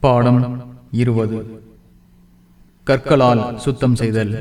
பாடம் இருபது. கற்களால் சுத்தம் செய்தல்.